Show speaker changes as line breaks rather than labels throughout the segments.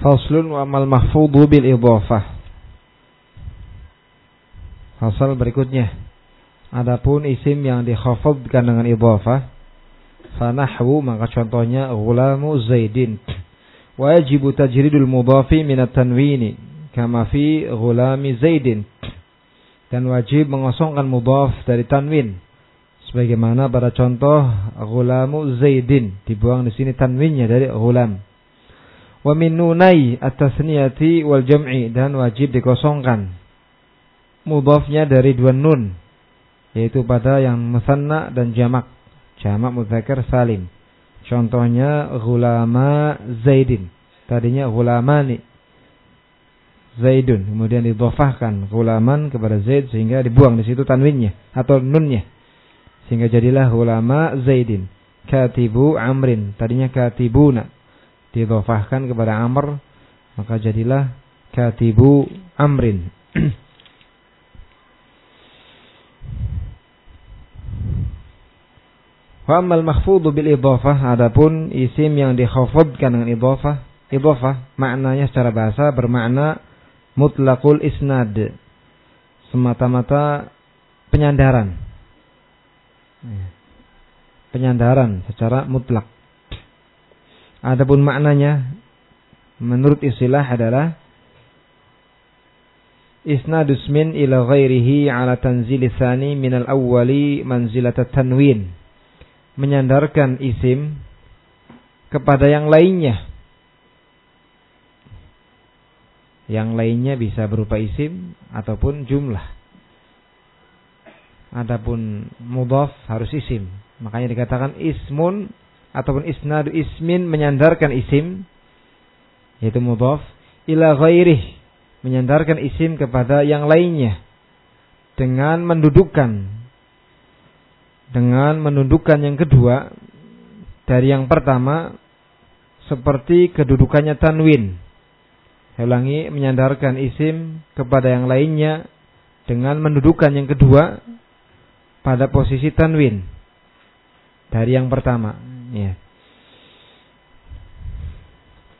Faslun wa amal mahfudhu bil idhafah. Fasal berikutnya. Adapun isim yang dikhafadkan dengan idhafah, fanahwu maka contohnya ghulamu Zaidin. Wajibu tajridul mudhafi min at-tanwini kama fi ghulami Zaidin. Dan wajib mengosongkan mudhaf dari tanwin sebagaimana pada contoh ghulamu Zaidin dibuang di sini tanwinnya dari ghulam wa min nunai at-tasniyati wal jam'i dan wajib dikosongkan. Mudhafnya dari dua nun yaitu pada yang musanna dan jamak. Jamak mudzakkar salim. Contohnya ghulama zaidin. Tadinya ghulamani zaidun. Kemudian didhafahkan ghulaman kepada zaid sehingga dibuang di situ tanwinnya atau nunnya. Sehingga jadilah ghulama zaidin. Katibu amrin. Tadinya katibuna didofahkan kepada Amr maka jadilah katibu Amrin. Wa amal mahfudhu bil idhafah adapun isim yang dikhafadkan dengan idhafah idhafah maknanya secara bahasa bermakna mutlaqul isnad semata-mata penyandaran. Penyandaran secara mutlak Adapun maknanya menurut istilah adalah isnadus min ila ghairihi ala tanzil tsani min al-awwali manzilat tanwin. Menyandarkan isim kepada yang lainnya. Yang lainnya bisa berupa isim ataupun jumlah. Adapun mudhaf harus isim. Makanya dikatakan ismun ataupun isnadu ismin menyandarkan isim yaitu mudhaf ila ghairih menyandarkan isim kepada yang lainnya. Dengan mendudukkan dengan mendudukkan yang kedua dari yang pertama seperti kedudukannya tanwin. Saya ulangi menyandarkan isim kepada yang lainnya dengan mendudukkan yang kedua pada posisi tanwin dari yang pertama Ya.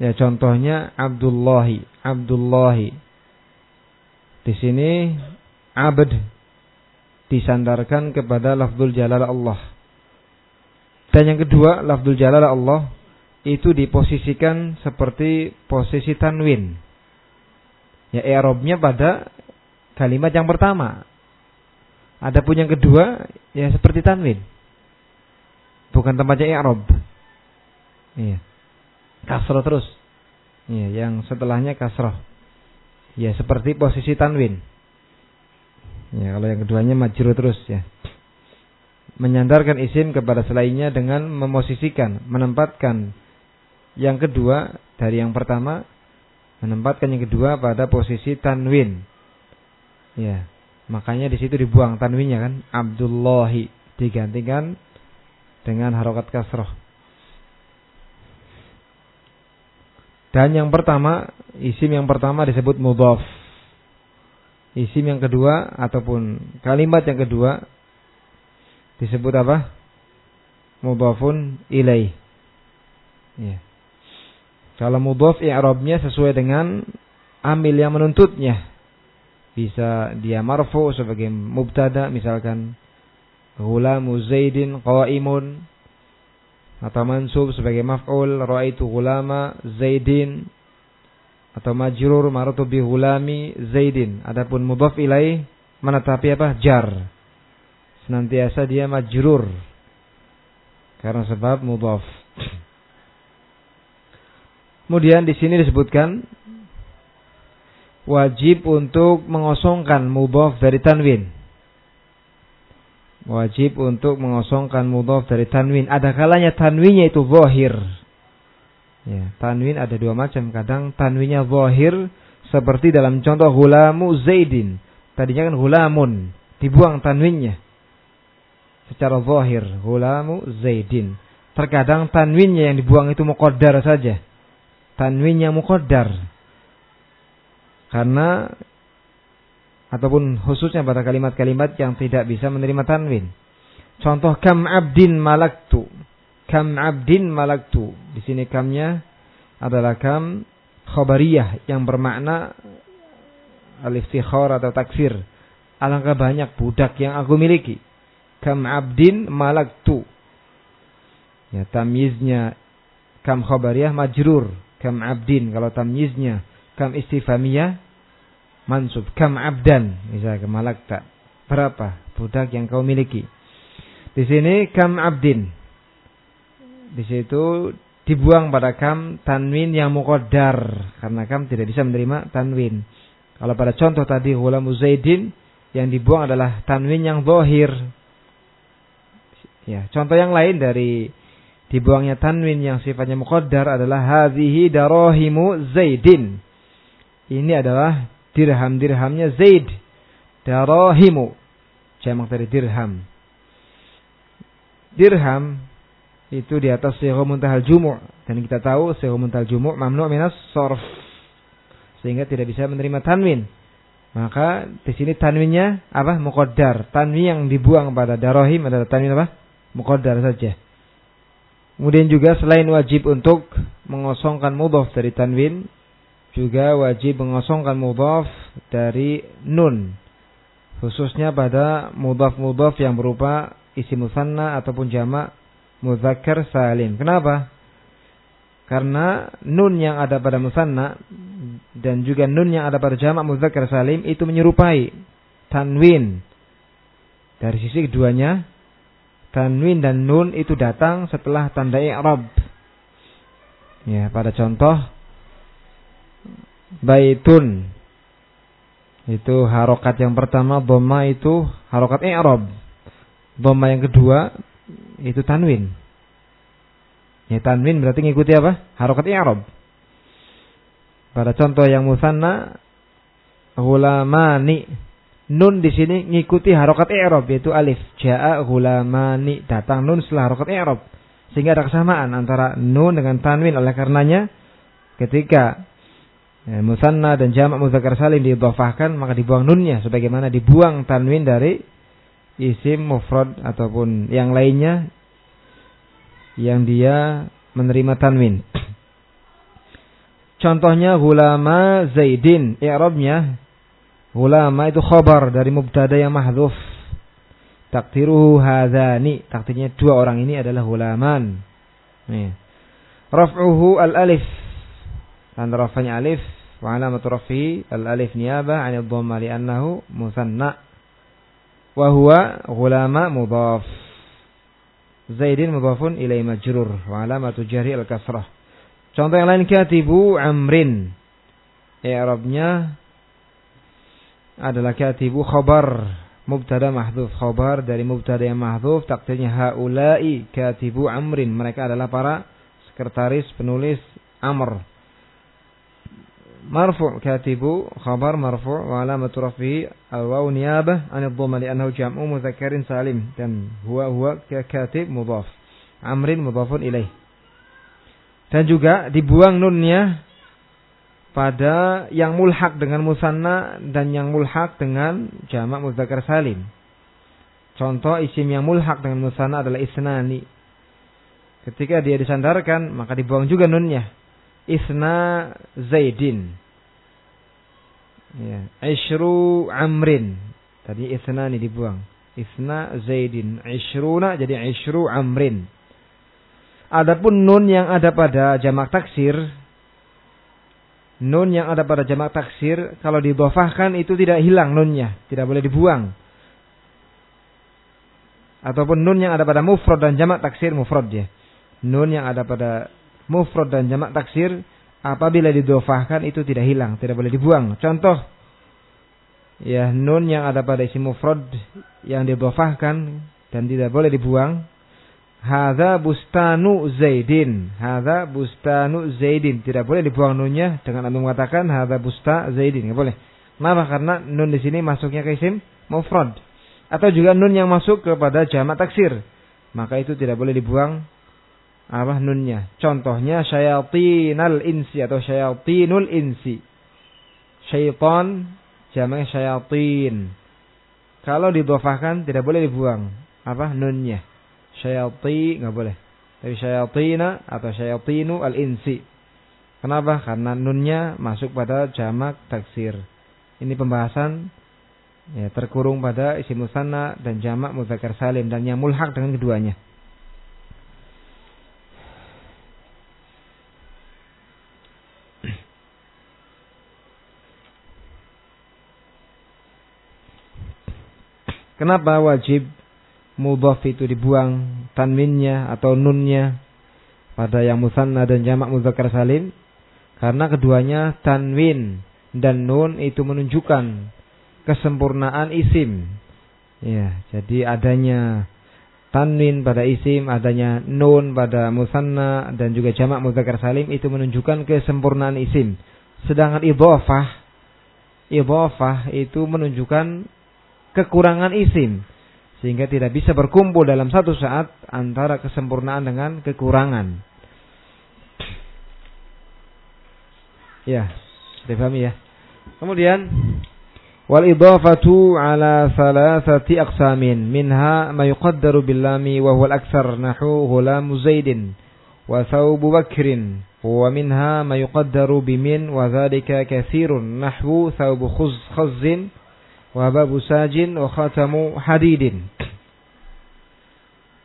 Ya contohnya Abdullahi, Abdullahi. Di sini abd disandarkan kepada lafzul jalal Allah. Dan yang kedua, lafzul jalal Allah itu diposisikan seperti posisi tanwin. Ya i'rabnya pada kalimat yang pertama. Adapun yang kedua ya seperti tanwin bukan tempatnya i'rab. Iya. Kasroh terus. Iya, yang setelahnya kasroh. Ya, seperti posisi tanwin. Ya, kalau yang keduanya majrur terus ya. Menyandarkan isim kepada selainnya dengan memosisikan, menempatkan yang kedua dari yang pertama, menempatkan yang kedua pada posisi tanwin. Ya, makanya di situ dibuang tanwinnya kan, Abdullahi digantikan dengan harokat kasroh. Dan yang pertama, isim yang pertama disebut mudhaf. Isim yang kedua ataupun kalimat yang kedua disebut apa? Mudhafun ilaih. Ya. Kalau mudhaf i'rabnya sesuai dengan amil yang menuntutnya. Bisa dia marfu sebagai mubtada misalkan Ghulamu Zaidin qaimun. Atau mansub sebagai maf'ul. Raaitu ghulama Zaidin. Atau majrur maratu bi ghulami Zaidin. Adapun mudhaf ilaih menetapi apa? Jar. Senantiasa dia majrur. Karena sebab mudhaf. Kemudian di sini disebutkan wajib untuk mengosongkan mudhaf dari tanwin wajib untuk mengosongkan mudhaf dari tanwin. Ada kalanya tanwinnya itu zahir. Ya, tanwin ada dua macam. Kadang tanwinnya zahir seperti dalam contoh hulamu Zaidin. Tadinya kan hulamun, dibuang tanwinnya. Secara zahir, hulamu Zaidin. Terkadang tanwinnya yang dibuang itu muqaddar saja. Tanwinnya muqaddar. Karena ataupun khususnya pada kalimat-kalimat yang tidak bisa menerima tanwin. Contoh kam abdin malaktu. Kam abdin malaktu. Di sini kamnya adalah kam khobariyah yang bermakna al-iftikhar atau taksir. Alangkah banyak budak yang aku miliki. Kam abdin malaktu. Ya, tamyiznya kam khobariyah majrur. Kam abdin. Kalau tamyiznya kam istifamiyah mansub. Kam abdan. Misalnya malakta. Berapa budak yang kau miliki? Di sini kam abdin. Di situ dibuang pada kam tanwin yang muqaddar karena kam tidak bisa menerima tanwin. Kalau pada contoh tadi hulamu zaidin yang dibuang adalah tanwin yang bohir. Ya, contoh yang lain dari dibuangnya tanwin yang sifatnya muqaddar adalah hadhihi darahimu zaidin. Ini adalah dirham-dirhamnya Zaid. Darahimu. Jamak dari dirham. Dirham itu di atas sihum muntahal jumu' dan kita tahu sihum muntahal jumu' mamnu' minas sorf sehingga tidak bisa menerima tanwin. Maka di sini tanwinnya apa? Muqaddar. Tanwin yang dibuang pada darohim adalah tanwin apa? Muqaddar saja. Kemudian juga selain wajib untuk mengosongkan mudhaf dari tanwin juga wajib mengosongkan mudhaf dari nun khususnya pada mudhaf-mudhaf yang berupa isi musanna ataupun jamak muzakkar salim. Kenapa? Karena nun yang ada pada musanna dan juga nun yang ada pada jamak muzakkar salim itu menyerupai tanwin. Dari sisi keduanya, tanwin dan nun itu datang setelah tanda i'rab. Ya, pada contoh baitun itu harokat yang pertama dhamma itu harokat i'rab. Dhamma yang kedua itu tanwin. Ya tanwin berarti ngikuti apa? Harokat i'rab. Pada contoh yang musanna hulamani nun di sini ngikuti harokat i'rab yaitu alif. Jaa hulamani datang nun setelah harokat i'rab. Sehingga ada kesamaan antara nun dengan tanwin oleh karenanya ketika ya, musanna dan jamak muzakkar salim didhafahkan maka dibuang nunnya sebagaimana dibuang tanwin dari isim mufrad ataupun yang lainnya yang dia menerima tanwin. Contohnya hulama Zaidin, i'rabnya hulama itu khobar dari mubtada yang mahdzuf. Takdiruhu hadzani, takdirnya dua orang ini adalah hulaman. Nih. Raf'uhu al-alif. Dan rafanya alif wa alamatu raf'i al-alif niyabah 'an ad-dhamma li'annahu musanna wa huwa ghulama mudhaf. Zaidin mudhafun ilai majrur wa alamatu jari al-kasrah. Contoh yang lain katibu amrin. I'rabnya adalah katibu khabar mubtada mahdhuf khabar dari mubtada yang mahdhuf takdirnya haula'i katibu amrin mereka adalah para sekretaris penulis amr marfu' katibu khabar marfu' wa alamatu rafihi al-waw niyabah 'an ad-dhamma jam'u mudzakkarin salim dan huwa huwa katib mudhaf amrin mudhafun ilaih dan juga dibuang nunnya pada yang mulhak dengan musanna dan yang mulhak dengan jamak mudzakkar salim. Contoh isim yang mulhak dengan musanna adalah isnani. Ketika dia disandarkan, maka dibuang juga nunnya isna Zaidin. Ya, Ishru Amrin. Tadi isna ini dibuang. Isna Zaidin. Ishruna jadi Ishru Amrin. Adapun nun yang ada pada jamak taksir. Nun yang ada pada jamak taksir. Kalau dibofahkan itu tidak hilang nunnya. Tidak boleh dibuang. Ataupun nun yang ada pada mufrad dan jamak taksir mufrad ya. Nun yang ada pada mufrad dan jamak taksir apabila didofahkan itu tidak hilang, tidak boleh dibuang. Contoh ya nun yang ada pada isim mufrad yang didofahkan dan tidak boleh dibuang. Hadza bustanu Zaidin. Hadza bustanu Zaidin. Tidak boleh dibuang nunnya dengan anda mengatakan hadza busta Zaidin. Tidak boleh. Kenapa? Karena nun di sini masuknya ke isim mufrad. Atau juga nun yang masuk kepada jamak taksir. Maka itu tidak boleh dibuang apa nunnya. Contohnya syayatinal insi atau syayatinul insi. Syaitan jamak syayatin. Kalau didofahkan tidak boleh dibuang. Apa nunnya. Syayati nggak boleh. Tapi syayatina atau syayatinu al insi. Kenapa? Karena nunnya masuk pada jamak taksir. Ini pembahasan ya, terkurung pada isim musanna dan jamak muzakkar salim dan yang mulhak dengan keduanya. Kenapa wajib mudhaf itu dibuang tanwinnya atau nunnya pada yang musanna dan jamak muzakkar salim? Karena keduanya tanwin dan nun itu menunjukkan kesempurnaan isim. Ya, jadi adanya tanwin pada isim, adanya nun pada musanna dan juga jamak muzakkar salim itu menunjukkan kesempurnaan isim. Sedangkan idhofah idhofah itu menunjukkan kekurangan isim sehingga tidak bisa berkumpul dalam satu saat antara kesempurnaan dengan kekurangan. Ya, sudah paham ya. Kemudian wal idafatu ala thalathati aqsamin minha ma yuqaddaru bil lami wa huwa al aktsar nahu hulam zaidin wa thawb bakrin wa minha ma yuqaddaru bimin wa dhalika kathirun nahwu thawb khuz khazzin wa babu sajin wa khatamu hadidin.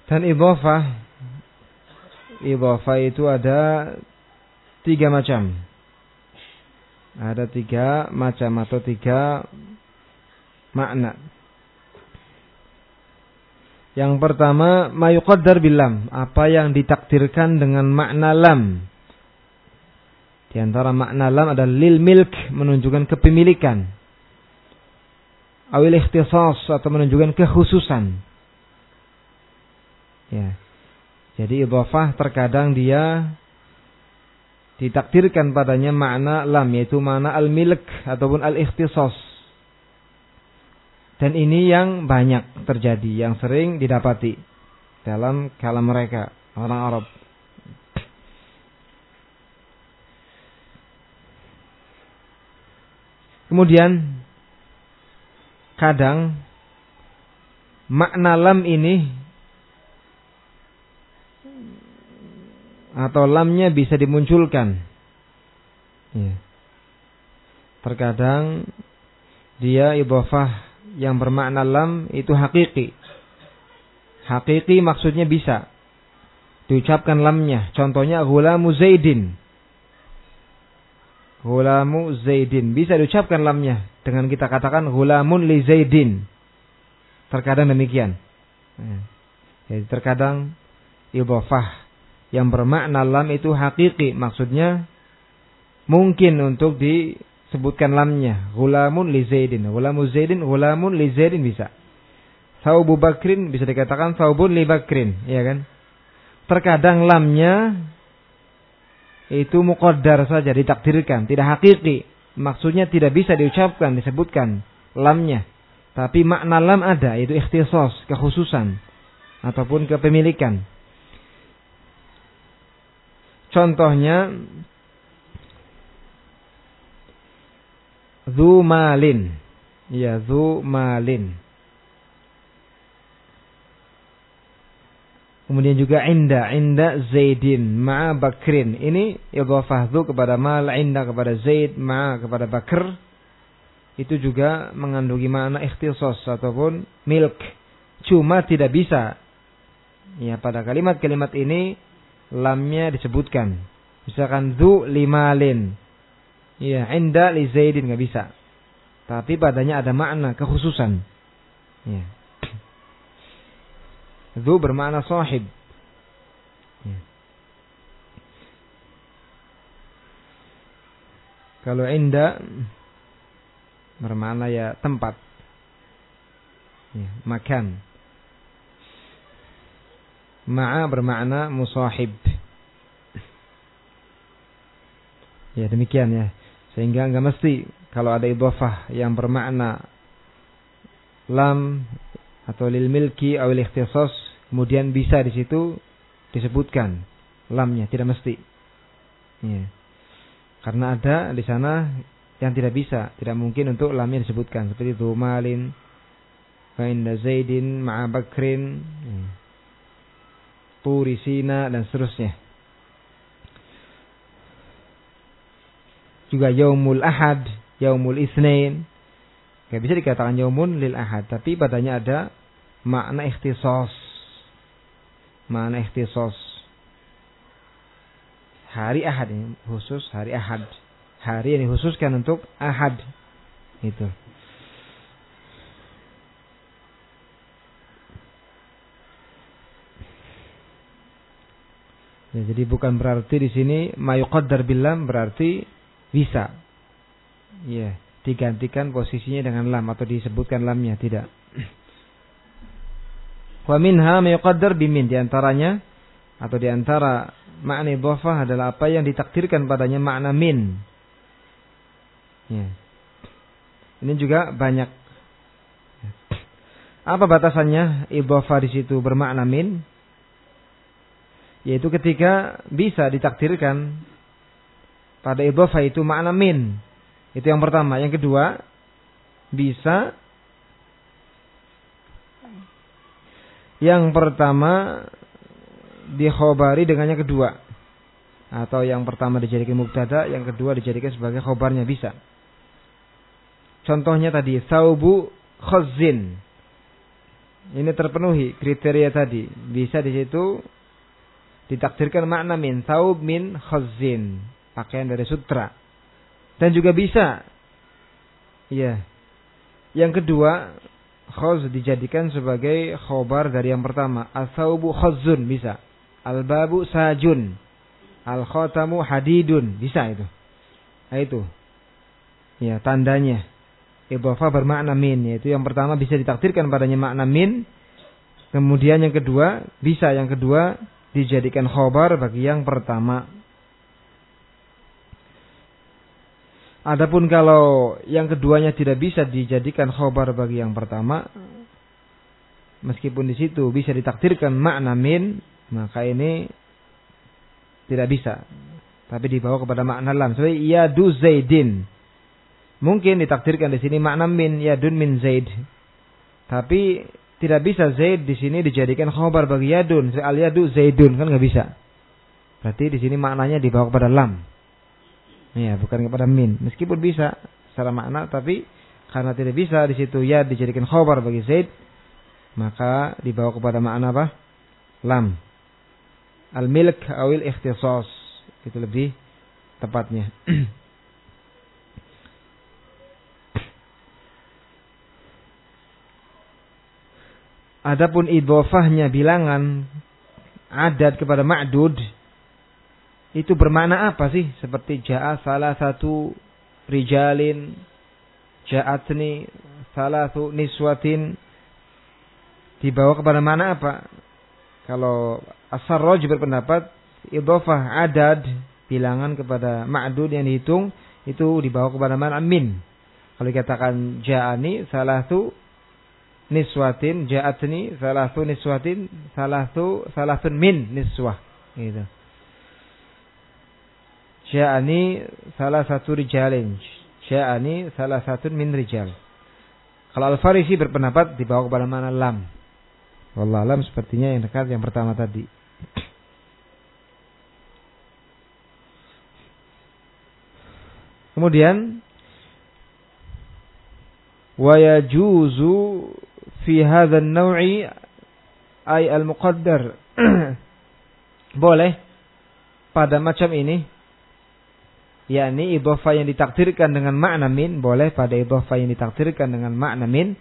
Dan idhafah idhafah itu ada tiga macam. Ada tiga macam atau tiga makna. Yang pertama, mayuqaddar bilam, apa yang ditakdirkan dengan makna lam. Di antara makna lam adalah lil milk, menunjukkan kepemilikan awil ikhtisas atau menunjukkan kekhususan. Ya. Jadi idhafah terkadang dia ditakdirkan padanya makna lam yaitu makna al-milk ataupun al-ikhtisas. Dan ini yang banyak terjadi, yang sering didapati dalam kalam mereka, orang Arab. Kemudian kadang makna lam ini atau lamnya bisa dimunculkan. Ya. Terkadang dia idhafah yang bermakna lam itu hakiki. Hakiki maksudnya bisa diucapkan lamnya. Contohnya gulamu zaidin. Gulamu zaidin bisa diucapkan lamnya dengan kita katakan gulamun li Zaidin. Terkadang demikian. Ya. Jadi terkadang idhofah yang bermakna lam itu hakiki maksudnya mungkin untuk disebutkan lamnya gulamun li Zaidin. Gulamu Zaidin, gulamun li Zaidin bisa. Saubu Bakrin bisa dikatakan saubun li Bakrin, ya kan? Terkadang lamnya itu muqaddar saja ditakdirkan, tidak hakiki maksudnya tidak bisa diucapkan, disebutkan lamnya. Tapi makna lam ada, yaitu ikhtisos, kekhususan. Ataupun kepemilikan. Contohnya, Zu malin. Ya, zu Kemudian juga inda, inda Zaidin, ma'a Bakrin. Ini idhafah dhu kepada mal, inda kepada Zaid, ma'a kepada Bakr. Itu juga mengandungi makna ikhtisos ataupun milk. Cuma tidak bisa. Ya, pada kalimat-kalimat ini lamnya disebutkan. Misalkan dhu limalin. Ya, inda li Zaidin nggak bisa. Tapi padanya ada makna kekhususan. Ya. Zu bermakna sahib. Ya. Kalau inda bermakna ya tempat. Ya, makan. Ma'a bermakna musahib. Ya demikian ya. Sehingga enggak mesti kalau ada idhafah yang bermakna lam atau lil milki atau ikhtisas kemudian bisa di situ disebutkan lamnya tidak mesti ya. karena ada di sana yang tidak bisa tidak mungkin untuk lamnya disebutkan seperti itu malin inda zaidin ma'a bakrin ya. turisina dan seterusnya juga yaumul ahad, yaumul isnain. Gak bisa dikatakan yaumun lil ahad, tapi padanya ada makna ikhtisos. Makna ikhtisos. Hari ahad ini khusus hari ahad. Hari yang dikhususkan untuk ahad. Itu. Ya, jadi bukan berarti di sini mayuqaddar bilam berarti bisa. Ya, digantikan posisinya dengan lam atau disebutkan lamnya, tidak. Wa minha bimin di antaranya atau di antara makna idhofah adalah apa yang ditakdirkan padanya makna min. Ya. Ini juga banyak. Apa batasannya idhofah di situ bermakna min? Yaitu ketika bisa ditakdirkan pada idhofah itu makna min. Itu yang pertama. Yang kedua, bisa yang pertama dikhobari yang kedua. Atau yang pertama dijadikan mubtada, yang kedua dijadikan sebagai khobarnya bisa. Contohnya tadi, saubu khazin. Ini terpenuhi kriteria tadi. Bisa di situ ditakdirkan makna min taub min khazin pakaian dari sutra dan juga bisa ya yang kedua khaz dijadikan sebagai khobar dari yang pertama. Asaubu khazun bisa. Albabu sajun. Al khatamu hadidun bisa itu. Nah, itu. Ya tandanya. Idhofah bermakna min yaitu yang pertama bisa ditakdirkan padanya makna min. Kemudian yang kedua bisa yang kedua dijadikan khobar bagi yang pertama. Adapun kalau yang keduanya tidak bisa dijadikan khobar bagi yang pertama, meskipun di situ bisa ditakdirkan makna min, maka ini tidak bisa. Tapi dibawa kepada makna lam. Seperti yadu zaidin. Mungkin ditakdirkan di sini makna min, yadun min zaid. Tapi tidak bisa Zaid di sini dijadikan khobar bagi yadun. Al yadu Zaidun kan nggak bisa. Berarti di sini maknanya dibawa kepada lam. Ya, bukan kepada min. Meskipun bisa secara makna, tapi karena tidak bisa di situ ya dijadikan khobar bagi Zaid, maka dibawa kepada makna apa? Lam. Al-milk awil ikhtisas. Itu lebih tepatnya. Adapun idhofahnya bilangan adat kepada ma'dud itu bermakna apa sih? Seperti ja'a salah satu rijalin ja'atni salah satu niswatin dibawa kepada mana apa? Kalau As-Sarraj berpendapat idhofah adad bilangan kepada ma'dud yang dihitung itu dibawa kepada mana min. Kalau dikatakan ja'ani salah satu niswatin ja'atni salatu niswatin salatu salatun min niswah gitu. Ja'ani salah satu rijalin. Ja'ani salah satu min rijal. Kalau Al-Farisi berpendapat dibawa kepada mana lam. Wallah alam sepertinya yang dekat yang pertama tadi. Kemudian wa yajuzu fi hadha naui ay al-muqaddar. Boleh pada macam ini yakni idhofah yang ditakdirkan dengan makna min boleh pada idhofah yang ditakdirkan dengan makna min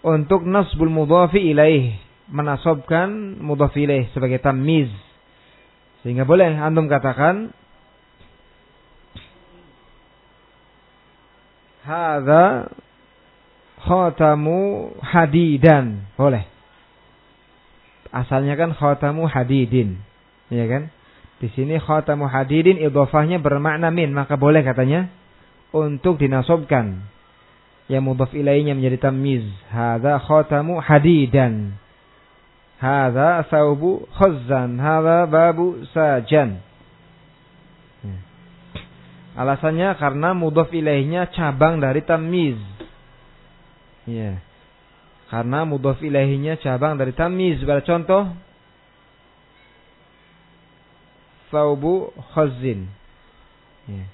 untuk nasbul mudhafi ilaih menasabkan mudhaf ilaih sebagai tamyiz sehingga boleh antum katakan hadza khatamu hadidan. Boleh. Asalnya kan khatamu hadidin. Ya kan? Di sini khatamu hadidin idhofahnya bermakna min, maka boleh katanya untuk dinasobkan. Yang mudhaf ilainya menjadi tamyiz. Hadza khatamu hadidan. Hadza saubu khazzan. Hadza babu sajan. Ya. Alasannya karena mudhaf ilaihnya cabang dari tamyiz. Ya. Karena mudhaf ilahinya cabang dari tamyiz. Pada contoh Thaubu khazin. Ya.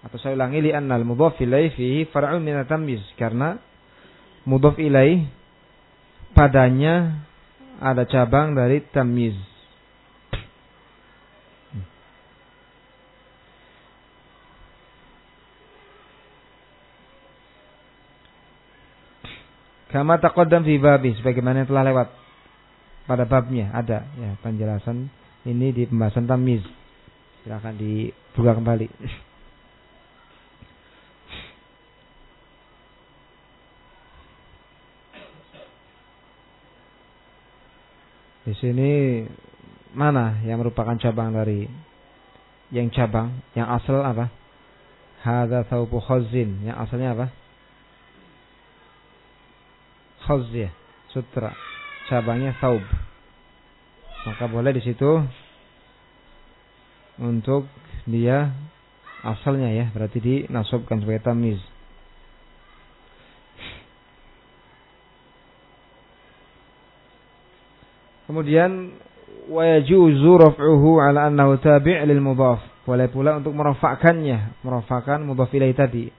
Atau saya ulangi li annal mudhaf ilaih fihi far'un min tamyiz karena mudhaf ilaih padanya ada cabang dari tamyiz. Kama taqaddam fi babi sebagaimana yang telah lewat pada babnya ada ya penjelasan ini di pembahasan tamyiz. Silakan dibuka kembali. Di sini mana yang merupakan cabang dari yang cabang, yang asal apa? Hadza thawbu khazin. Yang asalnya apa? khaziyah, sutra. Cabangnya saub. Maka boleh di situ untuk dia asalnya ya, berarti dinasobkan sebagai tamiz. Kemudian wa yajuzu raf'uhu ala annahu tabi' lil mudhaf. Boleh pula untuk merafakkannya, merafakan mudhaf ilaih tadi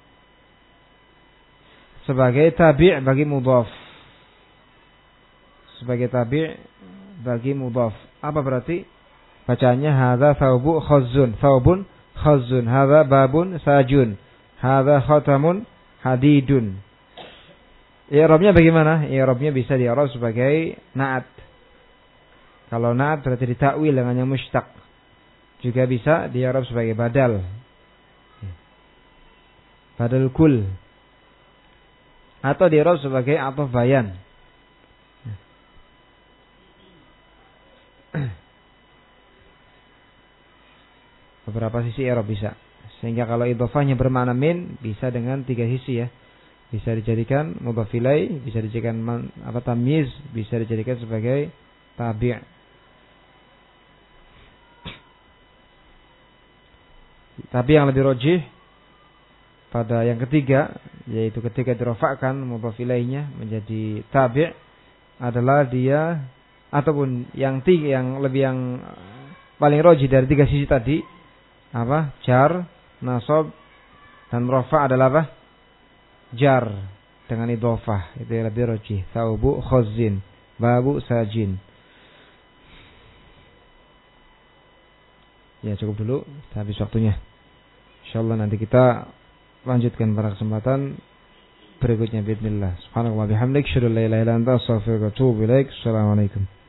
sebagai tabi' bagi mudhaf sebagai tabi' bagi mudhaf. Apa berarti? Bacanya hadza thawbu khazzun, thawbun khazzun, hadza babun sajun, hadza khatamun hadidun. I'rabnya bagaimana? I'rabnya bisa di'rab sebagai na'at. Kalau na'at berarti ditakwil dengan yang mustaq. Juga bisa di'rab sebagai badal. Badal kul. Atau di'rab sebagai ataf bayan. Beberapa sisi Eropa bisa. Sehingga kalau idofahnya bermakna min bisa dengan tiga sisi ya. Bisa dijadikan mudhafilai, bisa dijadikan man, apa tamyiz, bisa dijadikan sebagai tabi'. Tapi yang lebih rojih pada yang ketiga yaitu ketika dirofakkan mudhafilainya menjadi tabi' adalah dia ataupun yang tiga yang lebih yang paling rojih dari tiga sisi tadi apa? Jar, nasab dan rofa adalah apa? Jar dengan idofah. Itu yang lebih roji. Taubu khazin. Babu sajin. Ya cukup dulu. Habis waktunya. InsyaAllah nanti kita lanjutkan pada kesempatan berikutnya. Bismillah. Subhanallah bihamdik. Syuruh la ilaha illa anta. Assalamualaikum.